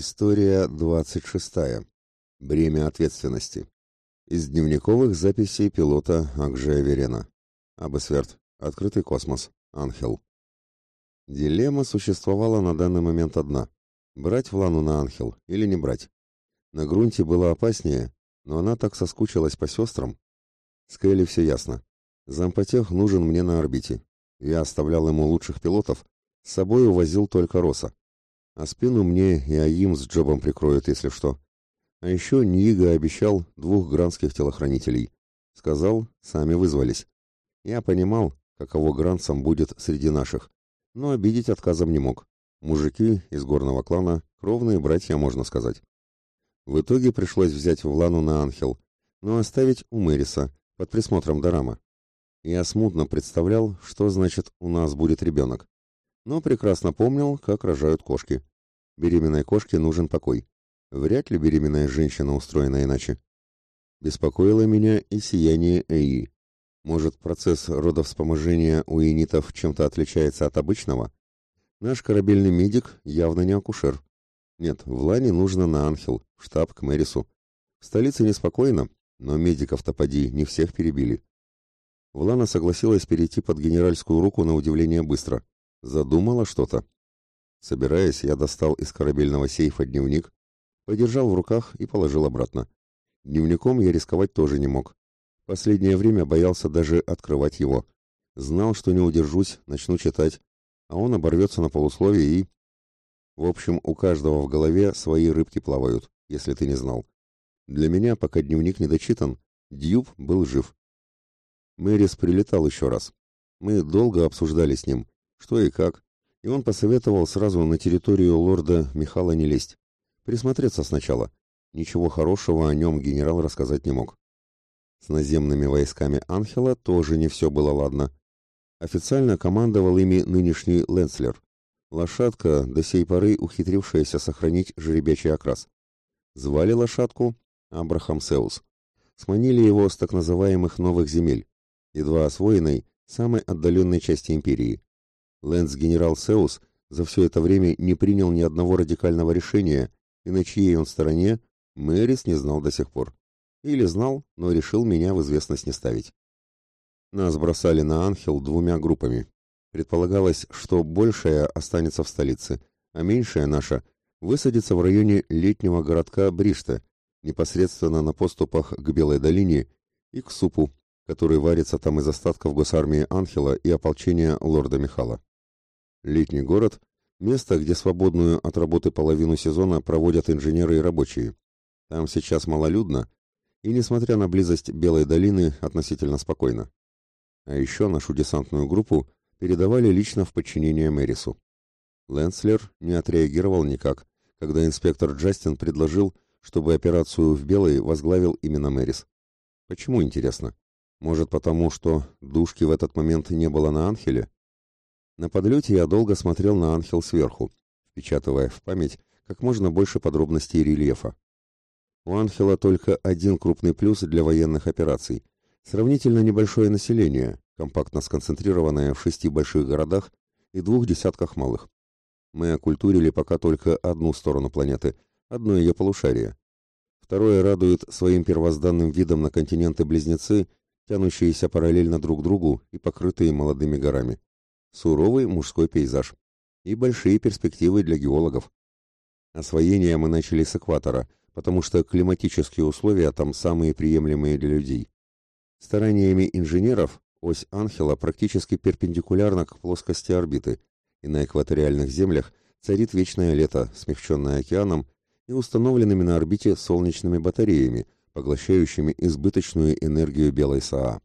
История 26. Бремя ответственности. Из дневниковых записей пилота Акжея Верена. Абесверт. Открытый космос. Анхел. Дилемма существовала на данный момент одна. Брать Влану на Анхел или не брать. На грунте было опаснее, но она так соскучилась по сестрам. С Келли все ясно. Зампотех нужен мне на орбите. Я оставлял ему лучших пилотов, с собой увозил только Роса. А спину мне и Аим с Джобом прикроют, если что. А еще Нига обещал двух гранских телохранителей. Сказал, сами вызвались. Я понимал, каково гранцам будет среди наших, но обидеть отказом не мог. Мужики из горного клана, кровные братья, можно сказать. В итоге пришлось взять Влану на Анхел, но оставить у Мэриса, под присмотром Дарама. Я смутно представлял, что значит «у нас будет ребенок» но прекрасно помнил, как рожают кошки. Беременной кошке нужен покой. Вряд ли беременная женщина устроена иначе. Беспокоило меня и сияние Эи. Может, процесс родовспоможения у инитов чем-то отличается от обычного? Наш корабельный медик явно не акушер. Нет, в Лане нужно на Анхел, в штаб к Мэрису. В столице неспокойно, но медиков-то поди не всех перебили. Влана согласилась перейти под генеральскую руку на удивление быстро. Задумала что-то. Собираясь, я достал из корабельного сейфа дневник, подержал в руках и положил обратно. Дневником я рисковать тоже не мог. Последнее время боялся даже открывать его. Знал, что не удержусь, начну читать, а он оборвется на полусловие и... В общем, у каждого в голове свои рыбки плавают, если ты не знал. Для меня, пока дневник не дочитан, Дьюб был жив. Мэрис прилетал еще раз. Мы долго обсуждали с ним, что и как, и он посоветовал сразу на территорию лорда Михала не лезть. Присмотреться сначала. Ничего хорошего о нем генерал рассказать не мог. С наземными войсками Анхела тоже не все было ладно. Официально командовал ими нынешний Ленслер, лошадка, до сей поры ухитрившаяся сохранить жеребячий окрас. Звали лошадку Абрахам Сеус. Сманили его с так называемых новых земель, едва освоенной, самой отдаленной части империи. Лэнс-генерал Сеус за все это время не принял ни одного радикального решения, и на чьей он стороне Мэрис не знал до сих пор. Или знал, но решил меня в известность не ставить. Нас бросали на Анхел двумя группами. Предполагалось, что большая останется в столице, а меньшая наша высадится в районе летнего городка Бриште, непосредственно на поступах к Белой долине и к Супу, который варится там из остатков госармии Анхела и ополчения лорда Михала. Летний город – место, где свободную от работы половину сезона проводят инженеры и рабочие. Там сейчас малолюдно, и, несмотря на близость Белой долины, относительно спокойно. А еще нашу десантную группу передавали лично в подчинение Мэрису. Лэнслер не отреагировал никак, когда инспектор Джастин предложил, чтобы операцию в Белой возглавил именно Мэрис. Почему, интересно? Может, потому что душки в этот момент не было на Анхеле? На подлете я долго смотрел на Анхел сверху, впечатывая в память как можно больше подробностей рельефа. У Анхела только один крупный плюс для военных операций. Сравнительно небольшое население, компактно сконцентрированное в шести больших городах и двух десятках малых. Мы окультурили пока только одну сторону планеты, одно ее полушарие. Второе радует своим первозданным видом на континенты-близнецы, тянущиеся параллельно друг другу и покрытые молодыми горами суровый мужской пейзаж и большие перспективы для геологов. Освоение мы начали с экватора, потому что климатические условия там самые приемлемые для людей. Стараниями инженеров ось Анхела практически перпендикулярна к плоскости орбиты, и на экваториальных землях царит вечное лето, смягченное океаном и установленными на орбите солнечными батареями, поглощающими избыточную энергию белой САА.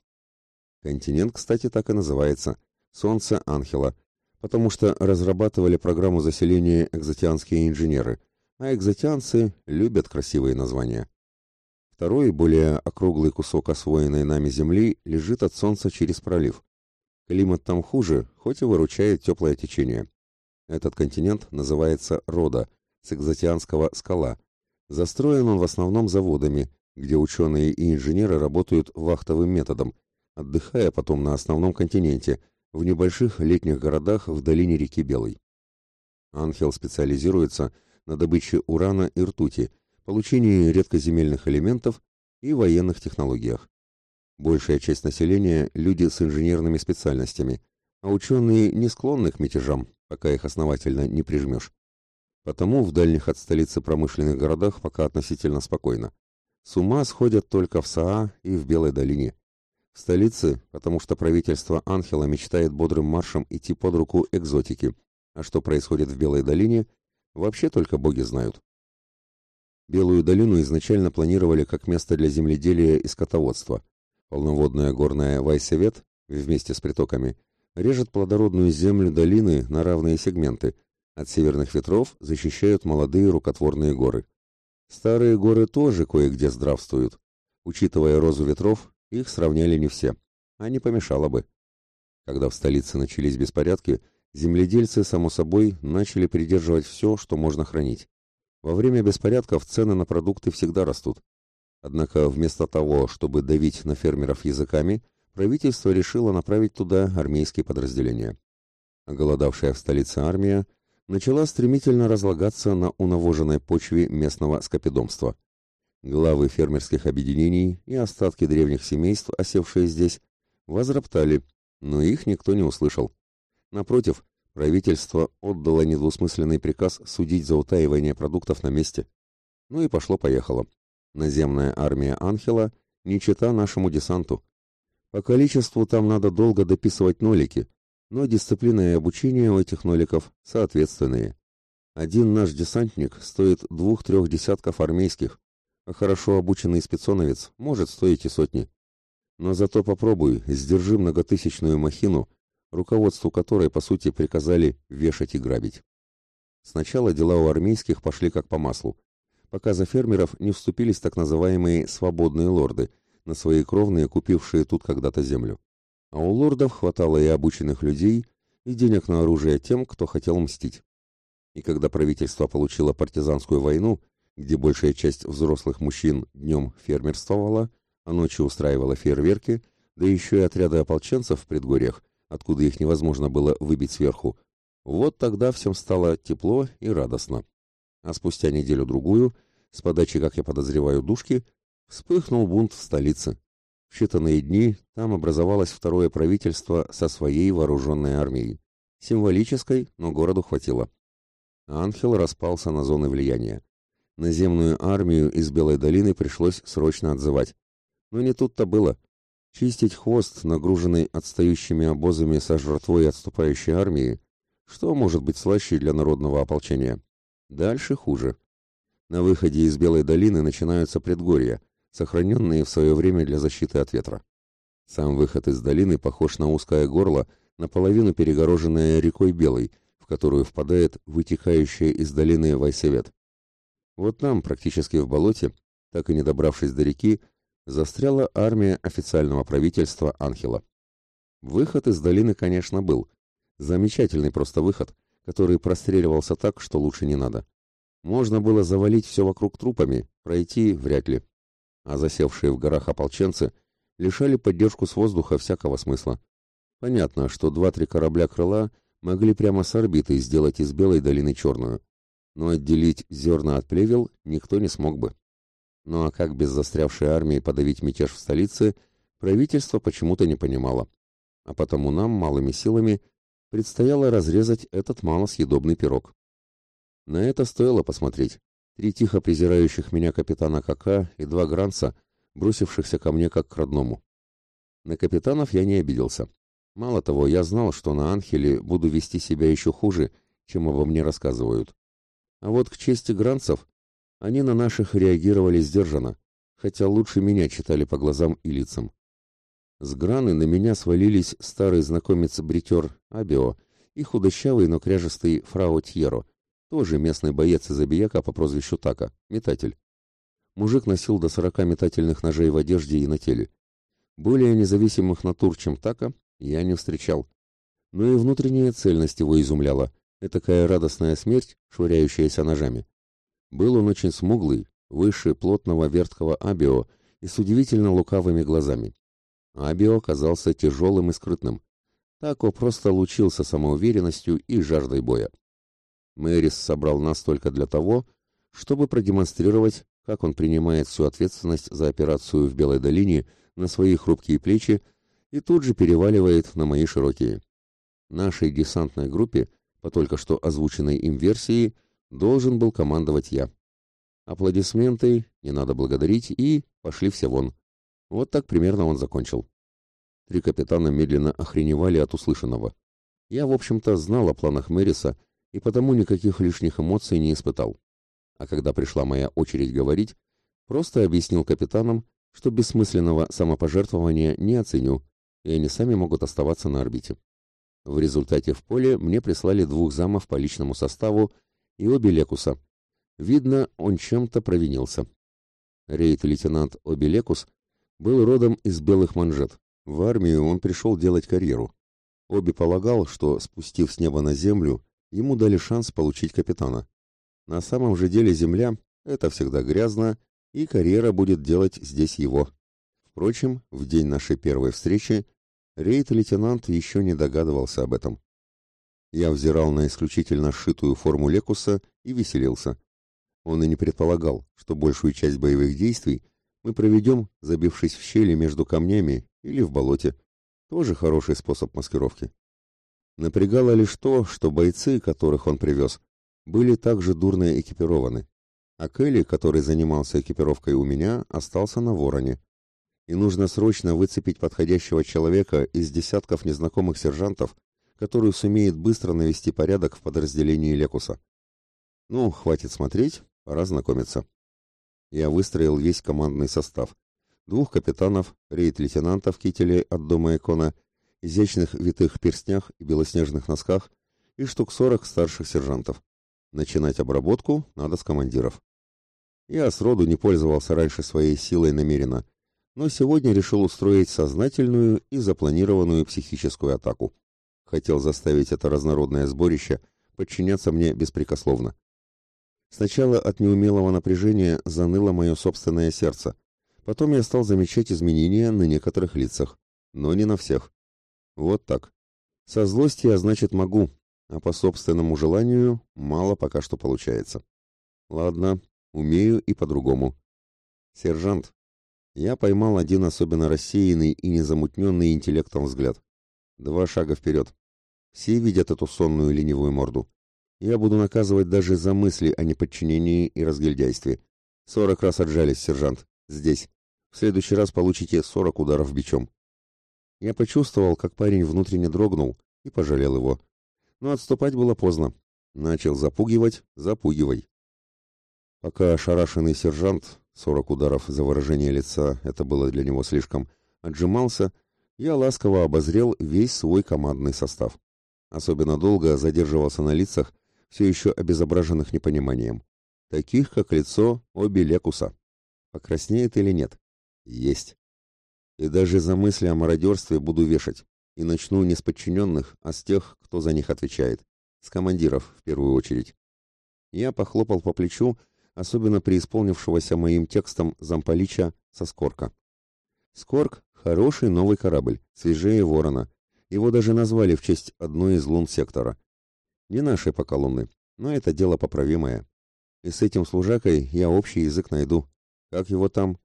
Континент, кстати, так и называется – Солнце Анхела, потому что разрабатывали программу заселения экзотианские инженеры, а экзотианцы любят красивые названия. Второй, более округлый кусок освоенной нами земли лежит от Солнца через пролив. Климат там хуже, хоть и выручает теплое течение. Этот континент называется Рода, с экзотианского «скала». Застроен он в основном заводами, где ученые и инженеры работают вахтовым методом, отдыхая потом на основном континенте – в небольших летних городах в долине реки Белой. Анхел специализируется на добыче урана и ртути, получении редкоземельных элементов и военных технологиях. Большая часть населения – люди с инженерными специальностями, а ученые не склонны к мятежам, пока их основательно не прижмешь. Потому в дальних от столицы промышленных городах пока относительно спокойно. С ума сходят только в Саа и в Белой долине. В столице, потому что правительство Анхела мечтает бодрым маршем идти под руку экзотики, а что происходит в Белой долине, вообще только боги знают. Белую долину изначально планировали как место для земледелия и скотоводства. Полноводная горная Вайсевет вместе с притоками режет плодородную землю долины на равные сегменты. От северных ветров защищают молодые рукотворные горы. Старые горы тоже кое-где здравствуют. Учитывая розу ветров, их сравняли не все, а не помешало бы. Когда в столице начались беспорядки, земледельцы, само собой, начали придерживать все, что можно хранить. Во время беспорядков цены на продукты всегда растут. Однако вместо того, чтобы давить на фермеров языками, правительство решило направить туда армейские подразделения. Голодавшая в столице армия начала стремительно разлагаться на унавоженной почве местного скопидомства. Главы фермерских объединений и остатки древних семейств, осевшие здесь, возроптали, но их никто не услышал. Напротив, правительство отдало недвусмысленный приказ судить за утаивание продуктов на месте. Ну и пошло-поехало. Наземная армия Анхела не чита нашему десанту. По количеству там надо долго дописывать нолики, но дисциплина и обучение у этих ноликов соответственные. Один наш десантник стоит двух-трех десятков армейских, хорошо обученный спецоновец может стоить и сотни. Но зато попробуй, сдержи многотысячную махину, руководству которой, по сути, приказали вешать и грабить. Сначала дела у армейских пошли как по маслу, пока за фермеров не вступились так называемые «свободные лорды», на свои кровные, купившие тут когда-то землю. А у лордов хватало и обученных людей, и денег на оружие тем, кто хотел мстить. И когда правительство получило партизанскую войну, где большая часть взрослых мужчин днем фермерствовала, а ночью устраивала фейерверки, да еще и отряды ополченцев в предгорьях, откуда их невозможно было выбить сверху, вот тогда всем стало тепло и радостно. А спустя неделю-другую, с подачи, как я подозреваю, душки, вспыхнул бунт в столице. В считанные дни там образовалось второе правительство со своей вооруженной армией. Символической, но городу хватило. Анхел распался на зоны влияния. Наземную армию из Белой долины пришлось срочно отзывать. Но не тут-то было. Чистить хвост, нагруженный отстающими обозами со жертвой отступающей армии, что может быть слаще для народного ополчения? Дальше хуже. На выходе из Белой долины начинаются предгорья, сохраненные в свое время для защиты от ветра. Сам выход из долины похож на узкое горло, наполовину перегороженное рекой Белой, в которую впадает вытекающая из долины Вайсевет. Вот там, практически в болоте, так и не добравшись до реки, застряла армия официального правительства Анхела. Выход из долины, конечно, был. Замечательный просто выход, который простреливался так, что лучше не надо. Можно было завалить все вокруг трупами, пройти вряд ли. А засевшие в горах ополченцы лишали поддержку с воздуха всякого смысла. Понятно, что два-три корабля крыла могли прямо с орбиты сделать из Белой долины черную. Но отделить зерна от плевел никто не смог бы. Ну а как без застрявшей армии подавить мятеж в столице, правительство почему-то не понимало. А потому нам, малыми силами, предстояло разрезать этот малосъедобный пирог. На это стоило посмотреть. Три тихо презирающих меня капитана КК и два гранца, бросившихся ко мне как к родному. На капитанов я не обиделся. Мало того, я знал, что на Анхеле буду вести себя еще хуже, чем обо мне рассказывают. А вот к чести гранцев они на наших реагировали сдержанно, хотя лучше меня читали по глазам и лицам. С граны на меня свалились старый знакомец-бритер Абио и худощавый, но кряжестый фрау Тьеро, тоже местный боец из Абияка по прозвищу Така, метатель. Мужик носил до сорока метательных ножей в одежде и на теле. Более независимых натур, чем Така, я не встречал. Но и внутренняя цельность его изумляла. Этакая радостная смерть, швыряющаяся ножами. Был он очень смуглый, выше плотного верткого Абио и с удивительно лукавыми глазами. Абио казался тяжелым и скрытным. Тако просто лучился самоуверенностью и жаждой боя. Мэрис собрал нас только для того, чтобы продемонстрировать, как он принимает всю ответственность за операцию в Белой долине на свои хрупкие плечи и тут же переваливает на мои широкие. Нашей десантной группе, по только что озвученной им версии, должен был командовать я. Аплодисменты, не надо благодарить, и пошли все вон. Вот так примерно он закончил. Три капитана медленно охреневали от услышанного. Я, в общем-то, знал о планах Мэриса и потому никаких лишних эмоций не испытал. А когда пришла моя очередь говорить, просто объяснил капитанам, что бессмысленного самопожертвования не оценю, и они сами могут оставаться на орбите. В результате в поле мне прислали двух замов по личному составу и обе Лекуса. Видно, он чем-то провинился. Рейд-лейтенант Обелекус был родом из белых манжет. В армию он пришел делать карьеру. Оби полагал, что, спустив с неба на землю, ему дали шанс получить капитана. На самом же деле земля — это всегда грязно, и карьера будет делать здесь его. Впрочем, в день нашей первой встречи рейд-лейтенант еще не догадывался об этом. Я взирал на исключительно сшитую форму Лекуса и веселился. Он и не предполагал, что большую часть боевых действий мы проведем, забившись в щели между камнями или в болоте. Тоже хороший способ маскировки. Напрягало лишь то, что бойцы, которых он привез, были также дурно экипированы. А Келли, который занимался экипировкой у меня, остался на вороне. И нужно срочно выцепить подходящего человека из десятков незнакомых сержантов, который сумеет быстро навести порядок в подразделении Лекуса. Ну, хватит смотреть, пора знакомиться я выстроил весь командный состав. Двух капитанов, рейд-лейтенанта в кителе от дома Экона, изящных витых перстнях и белоснежных носках и штук сорок старших сержантов. Начинать обработку надо с командиров. Я сроду не пользовался раньше своей силой намеренно, но сегодня решил устроить сознательную и запланированную психическую атаку. Хотел заставить это разнородное сборище подчиняться мне беспрекословно. Сначала от неумелого напряжения заныло мое собственное сердце. Потом я стал замечать изменения на некоторых лицах, но не на всех. Вот так. Со злости я, значит, могу, а по собственному желанию мало пока что получается. Ладно, умею и по-другому. Сержант, я поймал один особенно рассеянный и незамутненный интеллектом взгляд. Два шага вперед. Все видят эту сонную ленивую морду. Я буду наказывать даже за мысли о неподчинении и разгильдяйстве. Сорок раз отжались, сержант. Здесь. В следующий раз получите сорок ударов бичом. Я почувствовал, как парень внутренне дрогнул, и пожалел его. Но отступать было поздно. Начал запугивать, запугивай. Пока ошарашенный сержант, сорок ударов за выражение лица, это было для него слишком, отжимался, я ласково обозрел весь свой командный состав. Особенно долго задерживался на лицах, все еще обезображенных непониманием. Таких, как лицо обе Лекуса. Покраснеет или нет? Есть. И даже за мысли о мародерстве буду вешать. И начну не с подчиненных, а с тех, кто за них отвечает. С командиров, в первую очередь. Я похлопал по плечу, особенно преисполнившегося моим текстом замполича со Скорка. Скорк — хороший новый корабль, свежее Ворона. Его даже назвали в честь одной из лун сектора. Не наши пока луны, но это дело поправимое. И с этим служакой я общий язык найду. Как его там?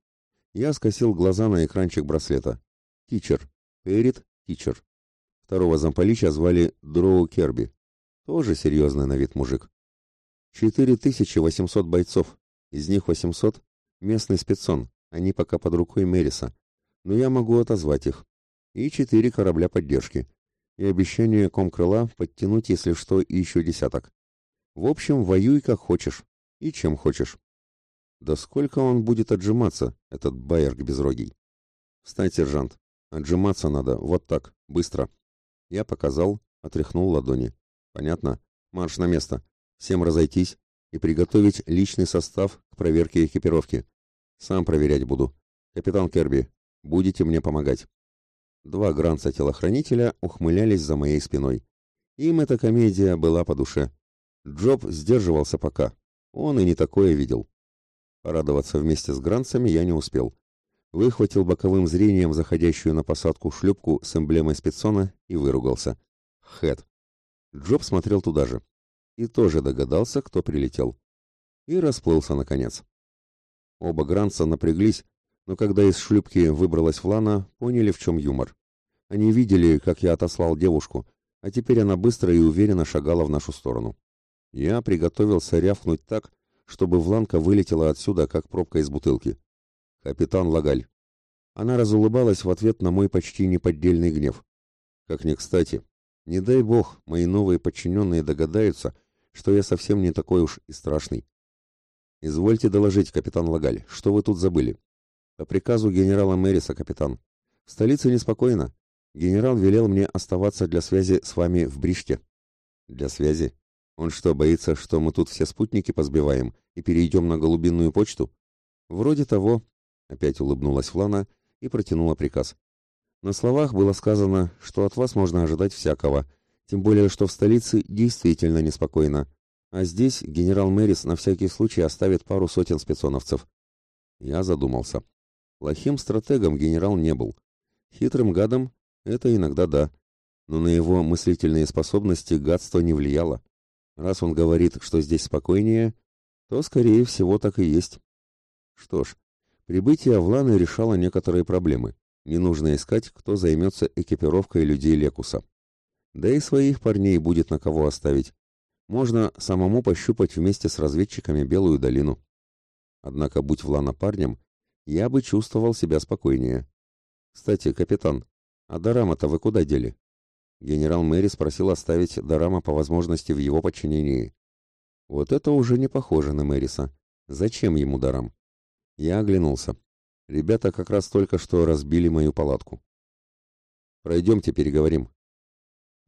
Я скосил глаза на экранчик браслета. Тичер. Перед Тичер. Второго замполича звали Дроу Керби. Тоже серьезный на вид мужик. 4800 бойцов. Из них 800 — местный спецон. Они пока под рукой Мериса. Но я могу отозвать их. И четыре корабля поддержки и обещание комкрыла подтянуть, если что, еще десяток. В общем, воюй как хочешь и чем хочешь. Да сколько он будет отжиматься, этот байерк безрогий? Встань, сержант. Отжиматься надо, вот так, быстро. Я показал, отряхнул ладони. Понятно? Марш на место. Всем разойтись и приготовить личный состав к проверке экипировки. Сам проверять буду. Капитан Керби, будете мне помогать. Два гранца-телохранителя ухмылялись за моей спиной. Им эта комедия была по душе. Джоб сдерживался пока. Он и не такое видел. Порадоваться вместе с гранцами я не успел. Выхватил боковым зрением заходящую на посадку шлюпку с эмблемой спецона и выругался. Хэт. Джоб смотрел туда же. И тоже догадался, кто прилетел. И расплылся наконец. Оба гранца напряглись, но когда из шлюпки выбралась Влана, поняли, в чем юмор. Они видели, как я отослал девушку, а теперь она быстро и уверенно шагала в нашу сторону. Я приготовился рявкнуть так, чтобы Вланка вылетела отсюда, как пробка из бутылки. «Капитан Лагаль». Она разулыбалась в ответ на мой почти неподдельный гнев. Как ни кстати. Не дай бог, мои новые подчиненные догадаются, что я совсем не такой уж и страшный. «Извольте доложить, капитан Лагаль, что вы тут забыли?» «По приказу генерала Мэриса, капитан. В столице неспокойно. Генерал велел мне оставаться для связи с вами в Бриште». «Для связи? Он что, боится, что мы тут все спутники позбиваем и перейдем на голубинную почту?» «Вроде того», — опять улыбнулась Флана и протянула приказ. «На словах было сказано, что от вас можно ожидать всякого, тем более, что в столице действительно неспокойно, а здесь генерал Мэрис на всякий случай оставит пару сотен спецоновцев». Я задумался. Плохим стратегом генерал не был. Хитрым гадом это иногда да, но на его мыслительные способности гадство не влияло. Раз он говорит, что здесь спокойнее, то, скорее всего, так и есть. Что ж, прибытие в Ланы решало некоторые проблемы. Не нужно искать, кто займется экипировкой людей Лекуса. Да и своих парней будет на кого оставить. Можно самому пощупать вместе с разведчиками Белую долину. Однако, будь Влана парнем, я бы чувствовал себя спокойнее. Кстати, капитан, «А Дарама-то вы куда дели?» Генерал Мэри спросил оставить Дарама по возможности в его подчинении. Вот это уже не похоже на Мэриса. Зачем ему Дарам? Я оглянулся. Ребята как раз только что разбили мою палатку. Пройдемте переговорим.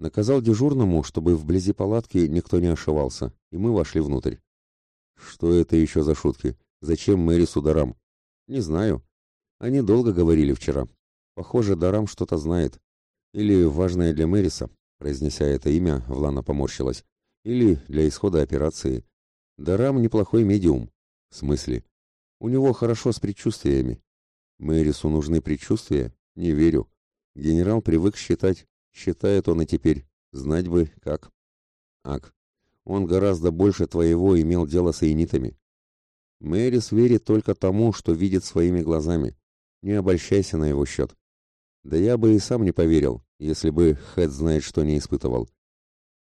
Наказал дежурному, чтобы вблизи палатки никто не ошивался, и мы вошли внутрь. Что это еще за шутки? Зачем Мэрису Дарам? Не знаю. Они долго говорили вчера. Похоже, Дарам что-то знает. Или важное для Мэриса, произнеся это имя, Влана поморщилась. Или для исхода операции. Дарам неплохой медиум. В смысле? У него хорошо с предчувствиями. Мэрису нужны предчувствия? Не верю. Генерал привык считать. Считает он и теперь. Знать бы, как. Ак. Он гораздо больше твоего имел дело с иенитами. Мэрис верит только тому, что видит своими глазами. Не обольщайся на его счет. Да я бы и сам не поверил, если бы Хэт знает, что не испытывал.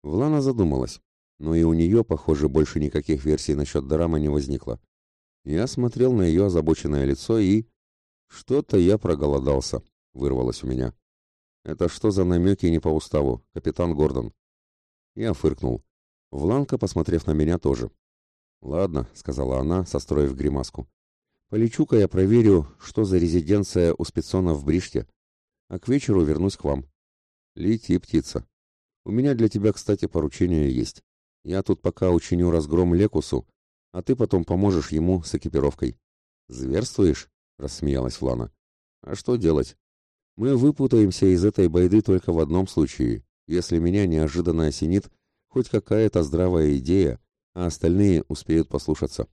Влана задумалась, но и у нее, похоже, больше никаких версий насчет Дорама не возникло. Я смотрел на ее озабоченное лицо и... Что-то я проголодался, вырвалось у меня. Это что за намеки не по уставу, капитан Гордон? Я фыркнул. Вланка, посмотрев на меня, тоже. «Ладно», — сказала она, состроив гримаску. «Полечу-ка я проверю, что за резиденция у спецона в Бриште, а к вечеру вернусь к вам. Лети, птица. У меня для тебя, кстати, поручение есть. Я тут пока учиню разгром Лекусу, а ты потом поможешь ему с экипировкой. Зверствуешь? рассмеялась Флана. А что делать? Мы выпутаемся из этой байды только в одном случае, если меня неожиданно осенит хоть какая-то здравая идея, а остальные успеют послушаться.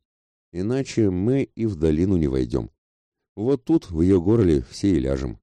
Иначе мы и в долину не войдем. Вот тут, в ее горле, все и ляжем.